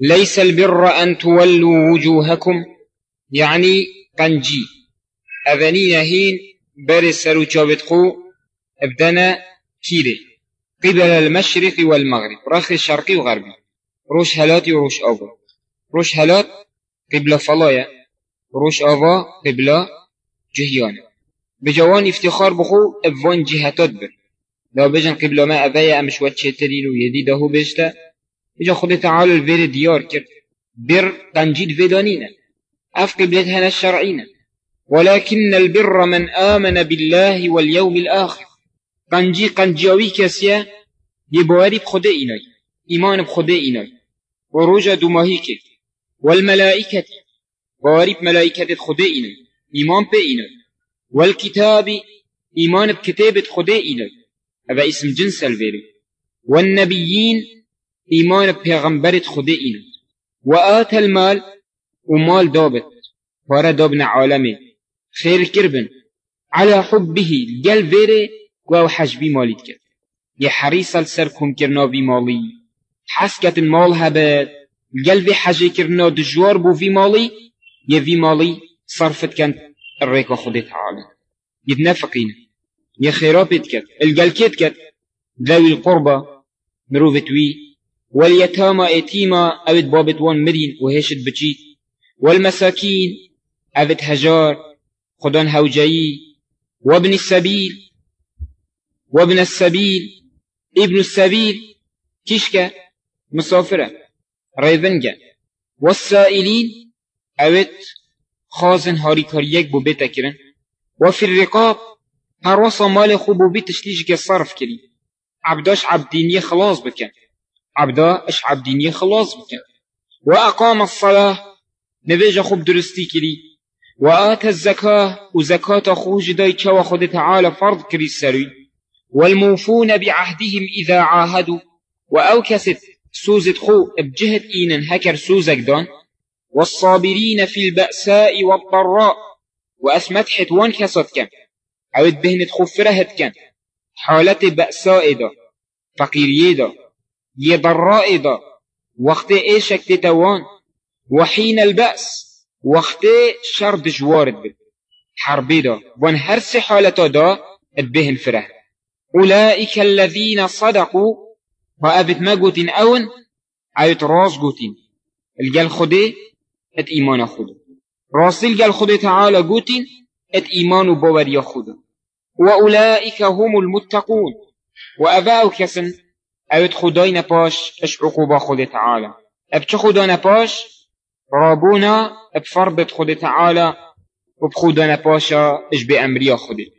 ليس البر أن تولوا وجوهكم يعني قنجي. أذنين هين بر السرو خو أبدنا كيري. قبل المشرق والمغرب رخ الشرقي وغربي. روش هلاتي وروش أوفا روش هلات قبل فلايا روش أوفا قبل جهيان. بجوان افتخار بخو افوان جهتات بر. لا بجن قبل ما أبايا أمش واتشترين ويديده بجتا بجا خود تعالى الفير ديار كر بر تنجيد فيدانينا أف قبلتها الشرعين ولكن البر من آمن بالله واليوم الآخر قنجي قنجيوي كسيا يبواري بخده إناي إيمان بخده إناي وروجة دماهيك والملائكة بواري بملائكة خده إناي إيمان بي إناي والكتاب إيمان بكتابة خده إناي هذا اسم جنس الفيري والنبيين إيمان بيغمبرت خده إناي وآت المال ومال دابت. فارا دابنا عالمي خير كربن على حبه قل فيري و حجبي ماليت كد يا حريص السر كم كرنا في مالي حسكت المال هبت قل في حجي كرنا دجوار بو في مالي يا في مالي صرفت كانت الريكا خدت تعالى يتنفقين يا خيرابت كد القل كد كد ذوي القربة مروفت وي واليتامى ايتيما اوت بابت وان مرين وهيشت بجيت. والمساكين اوت هجار خدان هوجايي. وابن السبيل وابن السبيل ابن السبيل كشكة مسافرة ريفنجا والسائلين اوت خازن هاري كاريك بو بيتا كرن. وفي الرقاب هروسا مال خو بو بيتش ليجي صرف كري. عبداش عبدينية خلاص بكن. عبدا اش عبدينية خلاص بكن وأقام الصلاة نبيجا خوب درستي كري وآت الزكاة وزكاة خوج داي تشوى خد تعالى فرض كري السري والموفون بعهدهم إذا عاهدوا. وأوكست سوزة خو بجهة إينن هكر سوزك دون والصابرين في البأساء والضراء وأسمت حتوان كسد كم أو بهنت خفرهت كم حالة بأساء دا. فقير دا. يضراء دا وقت إيشك تتوان وحين البأس؟ وقت شرد جوارد بد حربي دا. وان هرس حالة دا ادبهن فره أولئك الذين صدقوا. وأبت ما قوتين أون؟ عيت راس قوتين. الجال خدي ات إيمان خده راس الجال خدي تعالى قوتين ات إيمان بور يخده وأولئك هم المتقون. وأباو كسن أبت خداي نباش اش عقوبة خدي تعالى أبت خدا نباش رابونا بفرض خدي تعالى وبخدا نباشا اش بأمريا خدي